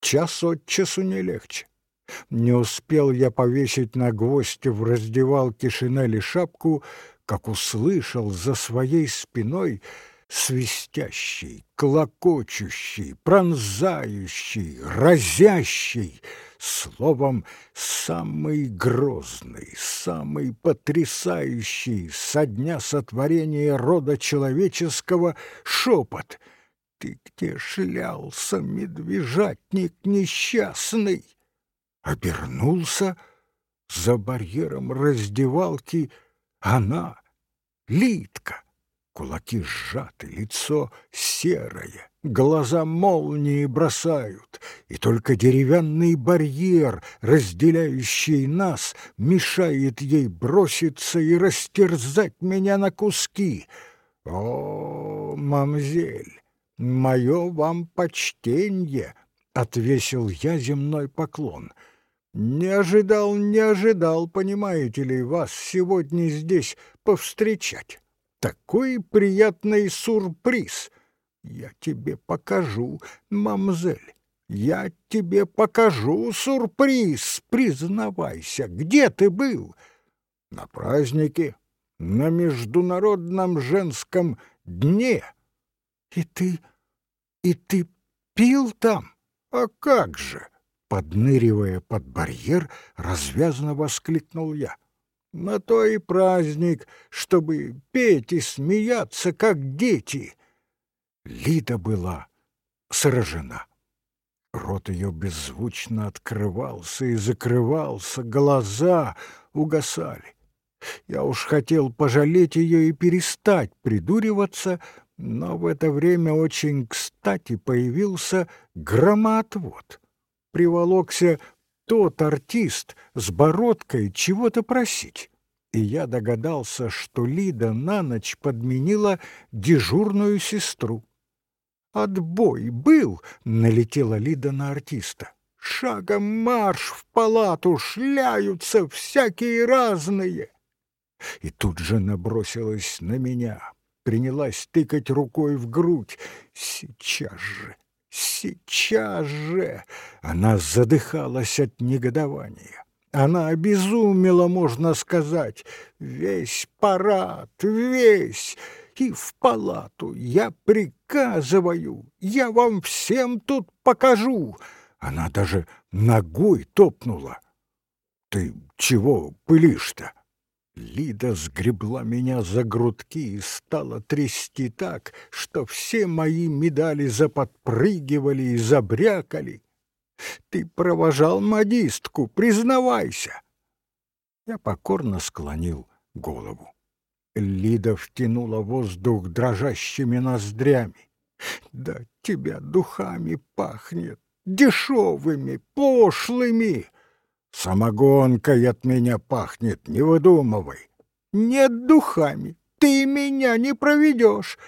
час от часу не легче. Не успел я повесить на гвоздь в раздевалке шинели шапку, как услышал за своей спиной свистящий, клокочущий, пронзающий, разящий, словом, самый грозный, самый потрясающий со дня сотворения рода человеческого шепот. «Ты где шлялся, медвежатник несчастный?» Обернулся за барьером раздевалки она, Литка. Кулаки сжаты, лицо серое, глаза молнии бросают, и только деревянный барьер, разделяющий нас, мешает ей броситься и растерзать меня на куски. О, мамзель, мое вам почтенье, — отвесил я земной поклон. Не ожидал, не ожидал, понимаете ли, вас сегодня здесь повстречать. Такой приятный сюрприз. Я тебе покажу, мамзель. Я тебе покажу сюрприз. Признавайся, где ты был? На празднике, на международном женском дне. И ты, и ты пил там? А как же? Подныривая под барьер, развязно воскликнул я. На то и праздник, чтобы петь и смеяться, как дети. Лида была сражена. Рот ее беззвучно открывался и закрывался, глаза угасали. Я уж хотел пожалеть ее и перестать придуриваться, но в это время очень кстати появился громоотвод. Приволокся тот артист с бородкой чего-то просить. И я догадался, что Лида на ночь подменила дежурную сестру. «Отбой был!» — налетела Лида на артиста. «Шагом марш в палату, шляются всякие разные!» И тут же набросилась на меня, принялась тыкать рукой в грудь. «Сейчас же! Сейчас же она задыхалась от негодования. Она обезумела, можно сказать, весь парад, весь, и в палату. Я приказываю, я вам всем тут покажу. Она даже ногой топнула. Ты чего пылишь-то? Лида сгребла меня за грудки и стала трясти так, что все мои медали заподпрыгивали и забрякали. «Ты провожал модистку, признавайся!» Я покорно склонил голову. Лида втянула воздух дрожащими ноздрями. «Да тебя духами пахнет, дешевыми, пошлыми!» Самогонкой от меня пахнет, не выдумывай. Нет духами, ты меня не проведешь.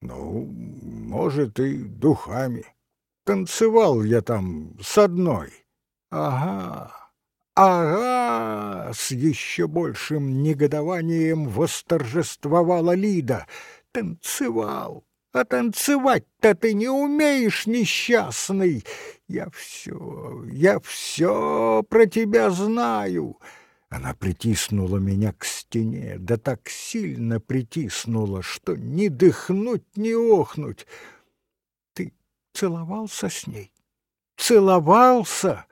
Ну, может, и духами. Танцевал я там с одной. Ага, ага, с еще большим негодованием восторжествовала Лида. Танцевал, а танцевать-то ты не умеешь, несчастный. Я все, я все про тебя знаю. Она притиснула меня к стене, да так сильно притиснула, что ни дыхнуть, ни охнуть. Ты целовался с ней? Целовался?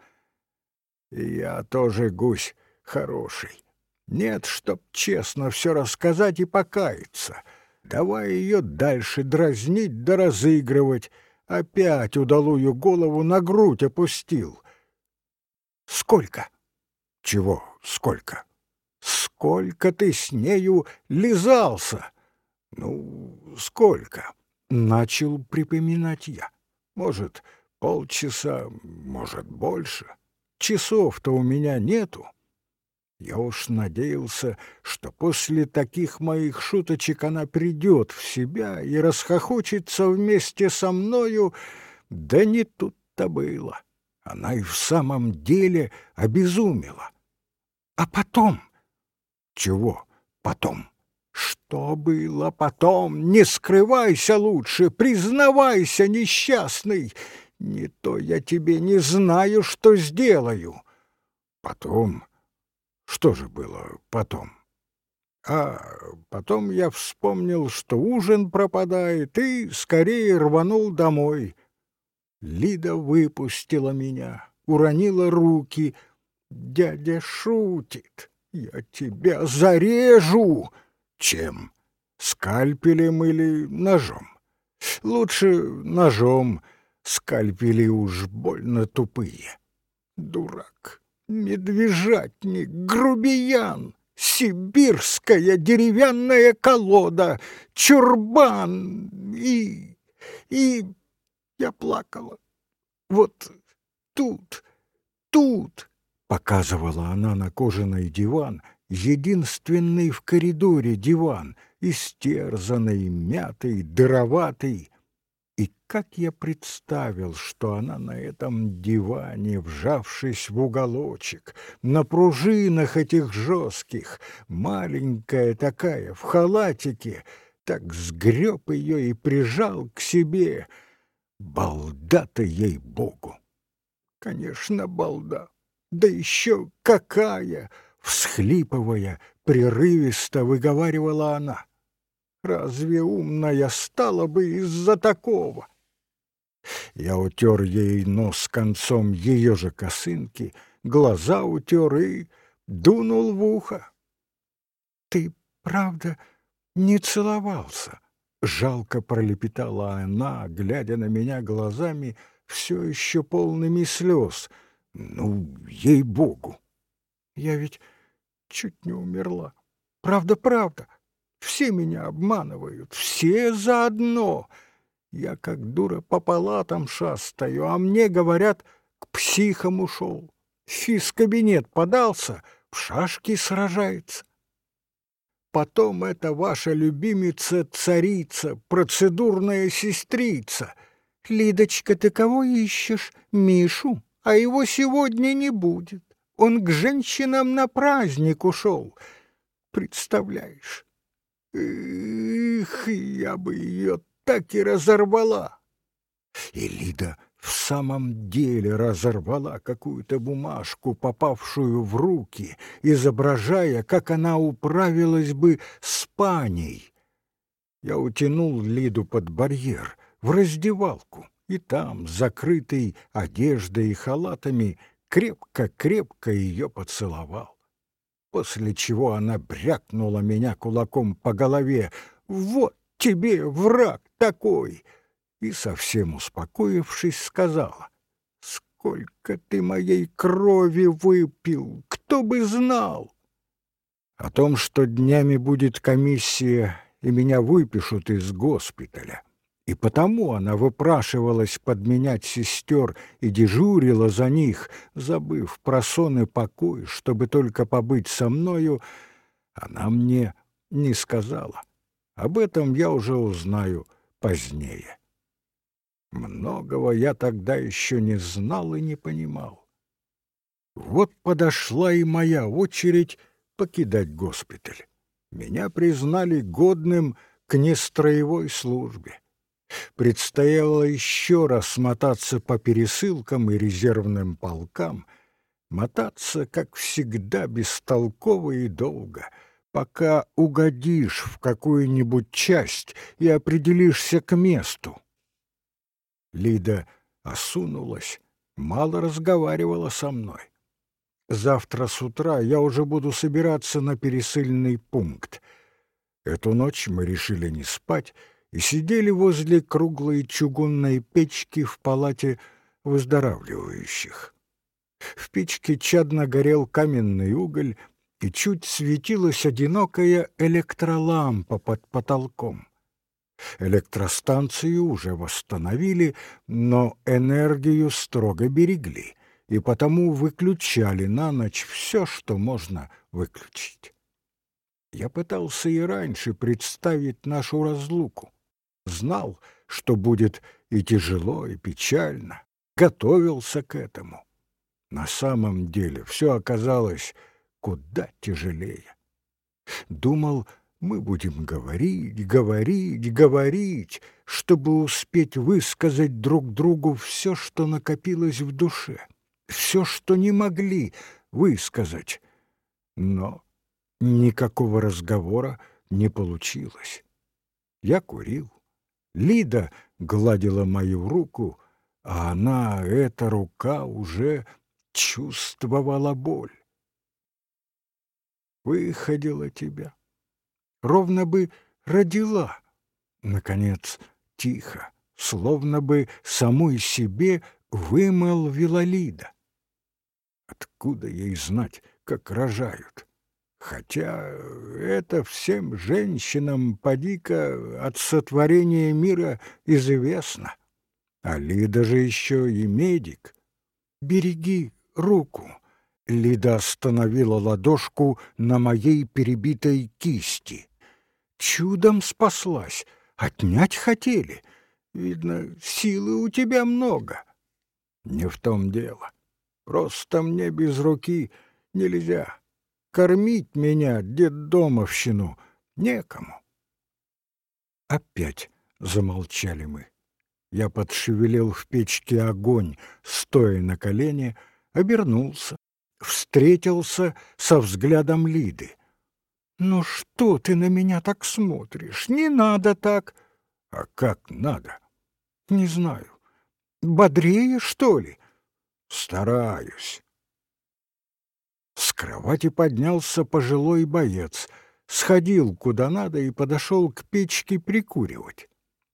Я тоже гусь хороший. Нет, чтоб честно все рассказать и покаяться — Давай ее дальше дразнить да разыгрывать. Опять удалую голову на грудь опустил. Сколько? Чего сколько? Сколько ты с нею лизался? Ну, сколько? Начал припоминать я. Может, полчаса, может, больше. Часов-то у меня нету. Я уж надеялся, что после таких моих шуточек она придет в себя и расхохочется вместе со мною, да не тут-то было. Она и в самом деле обезумела. А потом? Чего потом? Что было потом? Не скрывайся лучше, признавайся, несчастный. Не то я тебе не знаю, что сделаю. Потом... Что же было потом? А потом я вспомнил, что ужин пропадает, и скорее рванул домой. Лида выпустила меня, уронила руки. «Дядя шутит, я тебя зарежу!» «Чем? Скальпелем или ножом?» «Лучше ножом, скальпели уж больно тупые». «Дурак, медвежатник, грубиян!» сибирская деревянная колода, чурбан и... и... Я плакала. Вот тут, тут, показывала она на кожаный диван, единственный в коридоре диван, истерзанный, мятый, дыроватый, и как я представил, что она на этом диване, вжавшись в уголочек, на пружинах этих жестких, маленькая такая, в халатике, так сгреб ее и прижал к себе. Балда-то ей-богу! Конечно, балда, да еще какая! Всхлипывая, прерывисто выговаривала она — Разве умная стала бы из-за такого? Я утер ей нос концом ее же косынки, глаза утер и дунул в ухо. Ты, правда, не целовался? Жалко пролепетала она, глядя на меня глазами, все еще полными слез. Ну, ей-богу! Я ведь чуть не умерла. Правда, правда. Все меня обманывают, все заодно. Я как дура по палатам шастаю, а мне говорят, к психам ушел. Физ-кабинет подался, в шашки сражается. Потом это ваша любимица-царица, процедурная сестрица. Лидочка, ты кого ищешь? Мишу, а его сегодня не будет. Он к женщинам на праздник ушел. Представляешь, Эх, я бы ее так и разорвала. И Лида в самом деле разорвала какую-то бумажку, попавшую в руки, изображая, как она управилась бы с паней. Я утянул Лиду под барьер, в раздевалку, и там, закрытый одеждой и халатами, крепко-крепко ее поцеловал после чего она брякнула меня кулаком по голове. «Вот тебе враг такой!» И, совсем успокоившись, сказала, «Сколько ты моей крови выпил! Кто бы знал!» О том, что днями будет комиссия, и меня выпишут из госпиталя, и потому она выпрашивалась подменять сестер и дежурила за них, забыв про сон и покой, чтобы только побыть со мною, она мне не сказала. Об этом я уже узнаю позднее. Многого я тогда еще не знал и не понимал. Вот подошла и моя очередь покидать госпиталь. Меня признали годным к нестроевой службе предстояло еще раз мотаться по пересылкам и резервным полкам, мотаться, как всегда, бестолково и долго, пока угодишь в какую-нибудь часть и определишься к месту. Лида осунулась, мало разговаривала со мной. Завтра с утра я уже буду собираться на пересыльный пункт. Эту ночь мы решили не спать, и сидели возле круглой чугунной печки в палате выздоравливающих. В печке чадно горел каменный уголь, и чуть светилась одинокая электролампа под потолком. Электростанцию уже восстановили, но энергию строго берегли, и потому выключали на ночь все, что можно выключить. Я пытался и раньше представить нашу разлуку знал, что будет и тяжело, и печально, готовился к этому. На самом деле все оказалось куда тяжелее. Думал, Мы будем говорить, говорить, говорить, чтобы успеть высказать друг другу все, что накопилось в душе, все, что не могли высказать. Но никакого разговора не получилось. Я курил. Лида гладила мою руку, а она, эта рука, уже чувствовала боль. Выходила тебя ровно бы родила. Наконец, тихо, словно бы самой себе вымолвила Лида. Откуда ей знать, как рожают? Хотя это всем женщинам, поди-ка, от сотворения мира известно. А Лида же еще и медик. Береги руку. Лида остановила ладошку на моей перебитой кисти чудом спаслась. Отнять хотели. Видно, силы у тебя много. Не в том дело. Просто мне без руки нельзя. Кормить меня, детдомовщину, некому. Опять замолчали мы. Я подшевелил в печке огонь, стоя на колене, обернулся, встретился со взглядом Лиды. «Ну что ты на меня так смотришь? Не надо так!» «А как надо?» «Не знаю. Бодрее, что ли?» «Стараюсь». С кровати поднялся пожилой боец, сходил куда надо и подошел к печке прикуривать.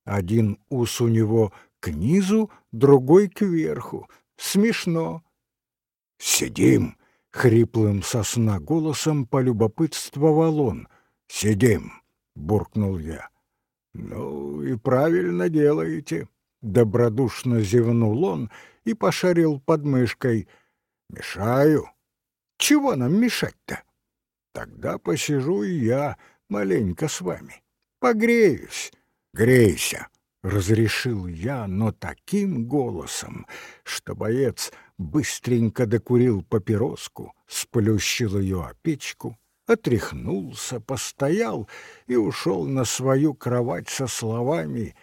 Один ус у него к низу, другой кверху. Смешно. «Сидим!» — хриплым сосна голосом полюбопытствовал он. «Сидим!» — буркнул я. «Ну и правильно делаете!» — добродушно зевнул он и пошарил под мышкой. «Мешаю?» «Чего нам мешать-то?» «Тогда посижу и я маленько с вами. Погреюсь. Грейся!» — разрешил я, но таким голосом, что боец быстренько докурил папироску, сплющил ее о печку, отряхнулся, постоял и ушел на свою кровать со словами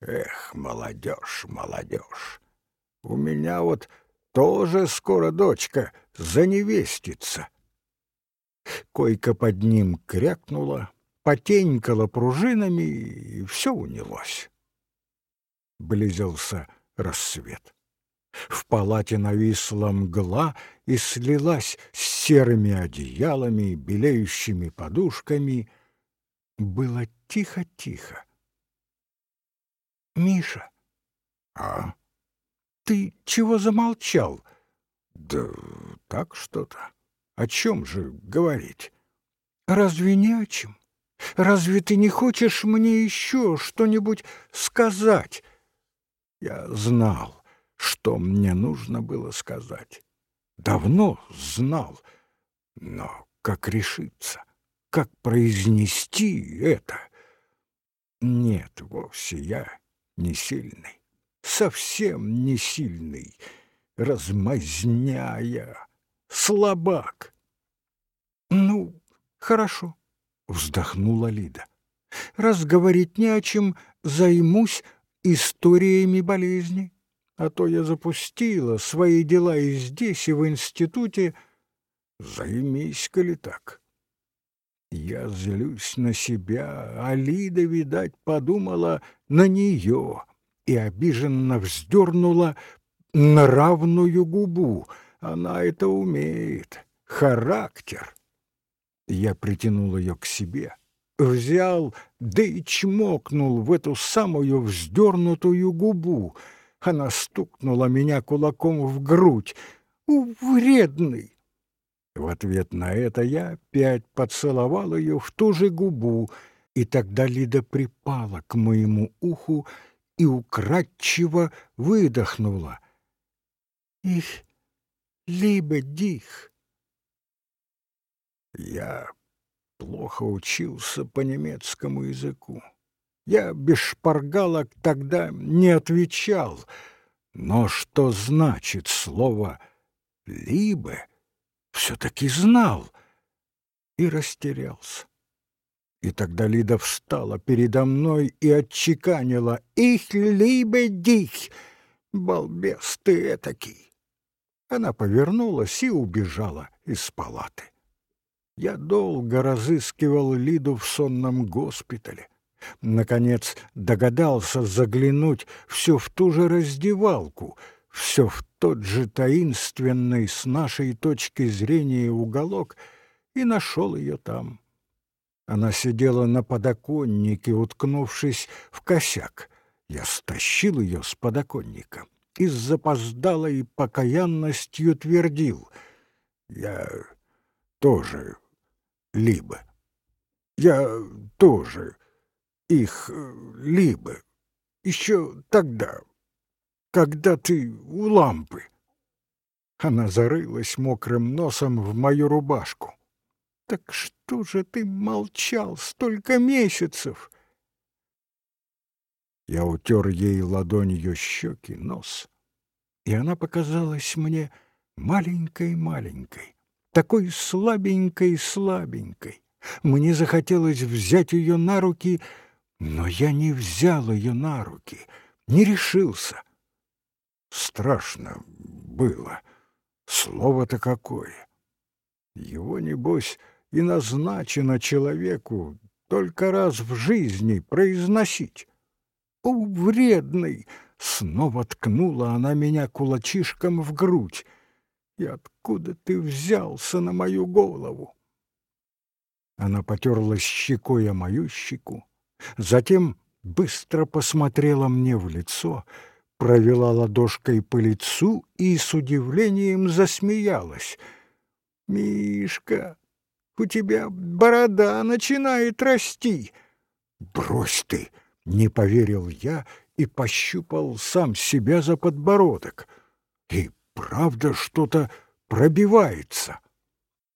«Эх, молодежь, молодежь, у меня вот тоже скоро дочка заневестится». Койка под ним крякнула, потенькала пружинами, и все унялось близился рассвет. В палате нависла мгла и слилась с серыми одеялами, белеющими подушками. Было тихо-тихо. «Миша!» «А? Ты чего замолчал?» «Да так что-то. О чем же говорить?» «Разве не о чем? Разве ты не хочешь мне еще что-нибудь сказать?» Я знал, что мне нужно было сказать. Давно знал, но как решиться, как произнести это? Нет, вовсе я не сильный, совсем не сильный, размазняя, слабак. Ну, хорошо, вздохнула Лида. Раз говорить не о чем, займусь историями болезни, а то я запустила свои дела и здесь, и в институте. Займись-ка ли так? Я злюсь на себя, а Лида, видать, подумала на нее и обиженно вздернула на равную губу. Она это умеет. Характер. Я притянул ее к себе взял, да и чмокнул в эту самую вздернутую губу. Она стукнула меня кулаком в грудь. «У, вредный!» В ответ на это я опять поцеловал ее в ту же губу, и тогда Лида припала к моему уху и украдчиво выдохнула. «Их, либо дих!» Я плохо учился по немецкому языку. Я без шпаргалок тогда не отвечал, но что значит слово «либо» все-таки знал и растерялся. И тогда Лида встала передо мной и отчеканила «Их либо дих! Балбес ты этакий!» Она повернулась и убежала из палаты. Я долго разыскивал Лиду в сонном госпитале. Наконец догадался заглянуть все в ту же раздевалку, все в тот же таинственный с нашей точки зрения уголок, и нашел ее там. Она сидела на подоконнике, уткнувшись в косяк. Я стащил ее с подоконника и с запоздалой покаянностью твердил. Я тоже либо. Я тоже их либо. Еще тогда, когда ты у лампы. Она зарылась мокрым носом в мою рубашку. Так что же ты молчал столько месяцев? Я утер ей ладонью щеки, нос, и она показалась мне маленькой-маленькой, такой слабенькой-слабенькой. Мне захотелось взять ее на руки, но я не взял ее на руки, не решился. Страшно было. Слово-то какое! Его, небось, и назначено человеку только раз в жизни произносить. «О, вредный!» — снова ткнула она меня кулачишком в грудь. «И откуда ты взялся на мою голову?» Она потерлась щекой о мою щеку, затем быстро посмотрела мне в лицо, провела ладошкой по лицу и с удивлением засмеялась. «Мишка, у тебя борода начинает расти!» «Брось ты!» — не поверил я и пощупал сам себя за подбородок. И правда что-то пробивается.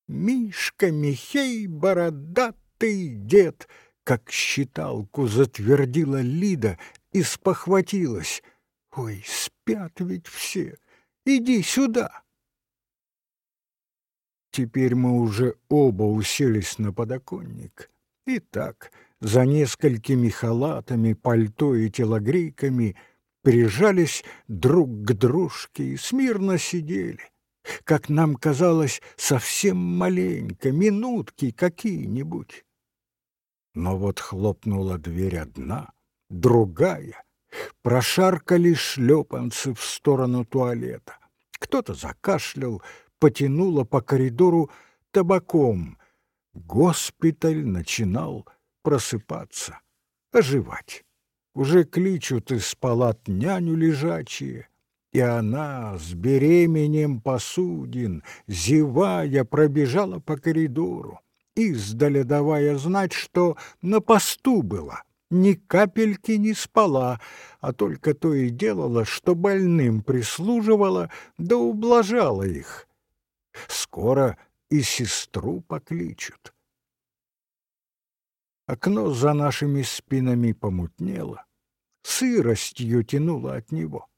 Мишка Михей, бородатый дед, как считалку затвердила Лида и спохватилась. Ой, спят ведь все, иди сюда. Теперь мы уже оба уселись на подоконник. И так, за несколькими халатами, пальто и телогрейками прижались друг к дружке и смирно сидели как нам казалось, совсем маленько, минутки какие-нибудь. Но вот хлопнула дверь одна, другая, прошаркали шлепанцы в сторону туалета. Кто-то закашлял, потянуло по коридору табаком. Госпиталь начинал просыпаться, оживать. Уже кличут из палат няню лежачие — и она с беременем посудин, зевая, пробежала по коридору, издали давая знать, что на посту была, ни капельки не спала, а только то и делала, что больным прислуживала да ублажала их. Скоро и сестру покличут. Окно за нашими спинами помутнело, сыростью тянуло от него.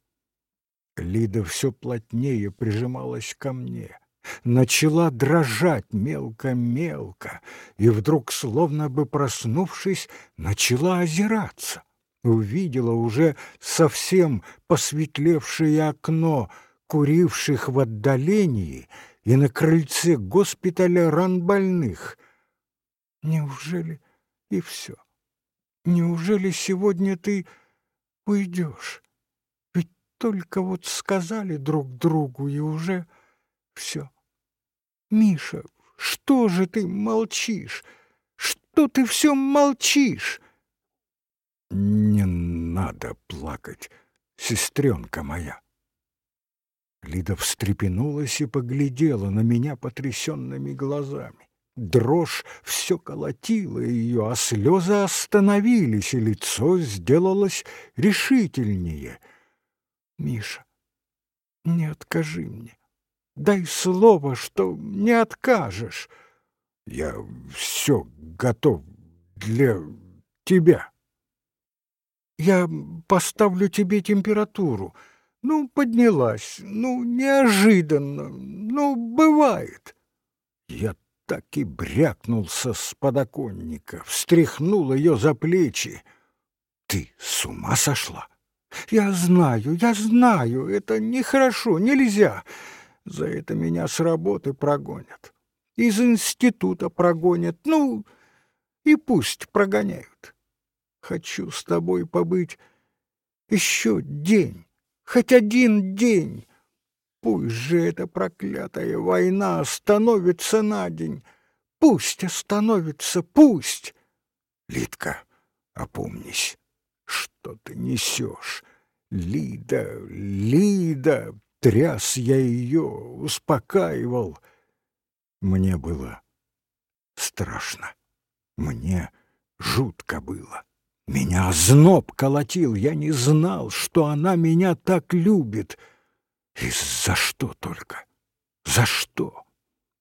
Лида все плотнее прижималась ко мне, начала дрожать мелко-мелко, и вдруг, словно бы проснувшись, начала озираться. Увидела уже совсем посветлевшее окно, куривших в отдалении, и на крыльце госпиталя ран больных. Неужели и все? Неужели сегодня ты уйдешь? Только вот сказали друг другу, и уже все. Миша, что же ты молчишь? Что ты все молчишь? Не надо плакать, сестренка моя. Лида встрепенулась и поглядела на меня потрясенными глазами. Дрожь все колотила ее, а слезы остановились, и лицо сделалось решительнее — Миша, не откажи мне. Дай слово, что не откажешь. Я все готов для тебя. Я поставлю тебе температуру. Ну, поднялась, ну, неожиданно, ну, бывает. Я так и брякнулся с подоконника, встряхнул ее за плечи. «Ты с ума сошла?» «Я знаю, я знаю, это нехорошо, нельзя. За это меня с работы прогонят, из института прогонят, ну, и пусть прогоняют. Хочу с тобой побыть еще день, хоть один день. Пусть же эта проклятая война остановится на день. Пусть остановится, пусть. Литка, опомнись. Что ты несешь? Лида, Лида! Тряс я ее, успокаивал. Мне было страшно. Мне жутко было. Меня зноб колотил, я не знал, что она меня так любит. И за что только? За что?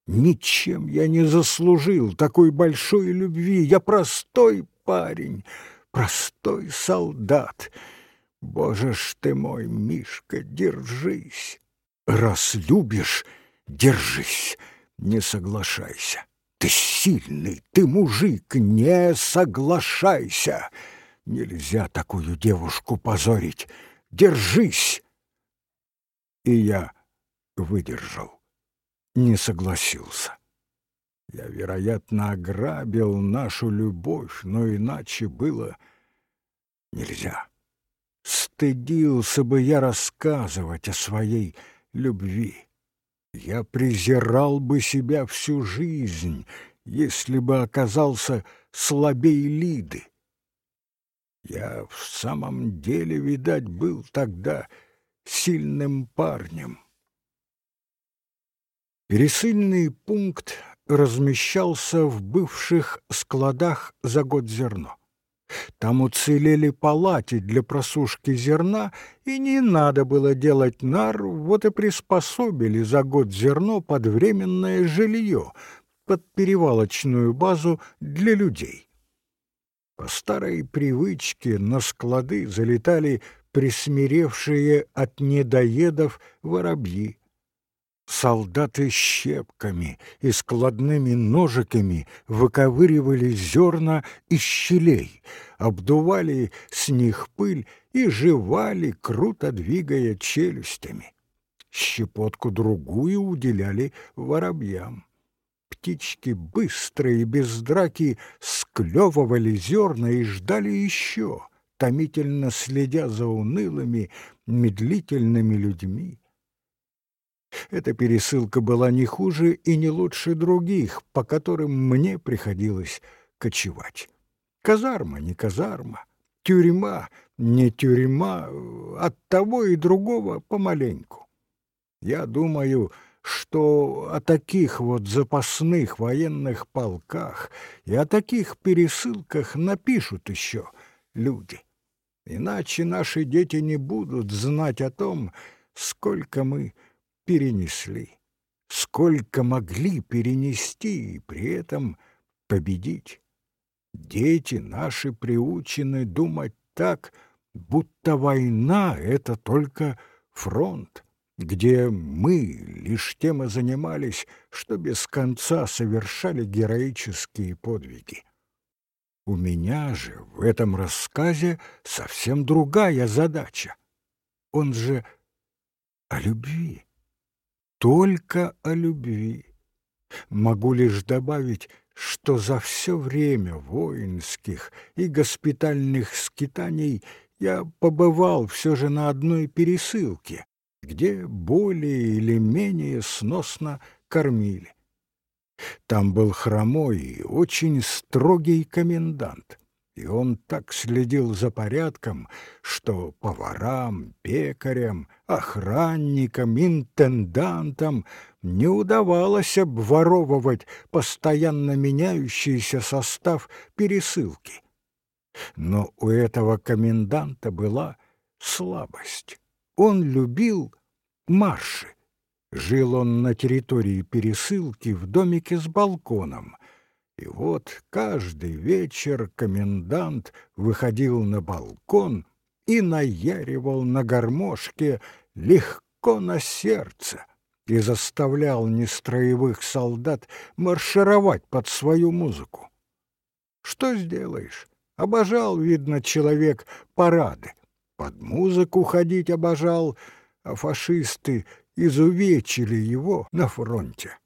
Ничем я не заслужил такой большой любви. Я простой парень, простой солдат. Боже ж ты мой, Мишка, держись. Раз любишь, держись, не соглашайся. Ты сильный, ты мужик, не соглашайся. Нельзя такую девушку позорить. Держись. И я выдержал, не согласился. Я, вероятно, ограбил нашу любовь, но иначе было нельзя. Стыдился бы я рассказывать о своей любви. Я презирал бы себя всю жизнь, если бы оказался слабей Лиды. Я в самом деле, видать, был тогда сильным парнем. Пересыльный пункт размещался в бывших складах за год зерно. Там уцелели палати для просушки зерна, и не надо было делать нар, вот и приспособили за год зерно под временное жилье, под перевалочную базу для людей. По старой привычке на склады залетали присмиревшие от недоедов воробьи. Солдаты щепками и складными ножиками выковыривали зерна из щелей, обдували с них пыль и жевали, круто двигая челюстями. Щепотку другую уделяли воробьям. Птички быстро и без драки склевывали зерна и ждали еще, томительно следя за унылыми, медлительными людьми. Эта пересылка была не хуже и не лучше других, по которым мне приходилось кочевать. Казарма не казарма, тюрьма не тюрьма, от того и другого помаленьку. Я думаю, о таких вот запасных военных полках и о таких пересылках напишут еще люди. Иначе наши дети не будут знать о том, сколько мы перенесли, сколько могли перенести и при этом победить. Дети наши приучены думать так, будто война — это только фронт, где мы лишь тем и занимались, что без конца совершали героические подвиги. У меня же в этом рассказе совсем другая задача. Он же о любви только о любви. Могу лишь добавить, что за все время воинских и госпитальных скитаний я побывал все же на одной пересылке, где более или менее сносно кормили. Там был хромой и очень строгий комендант и он так следил за порядком, что поварам, пекарям, охранникам, интендантам не удавалось обворовывать постоянно меняющийся состав пересылки. Но у этого коменданта была слабость. Он любил марши. Жил он на территории пересылки в домике с балконом — и вот каждый вечер комендант выходил на балкон и наяривал на гармошке легко на сердце, и заставлял нестроевых солдат маршировать под свою музыку. Что сделаешь? Обожал, видно, человек парады. Под музыку ходить обожал, фашисты изувечили его на фронте.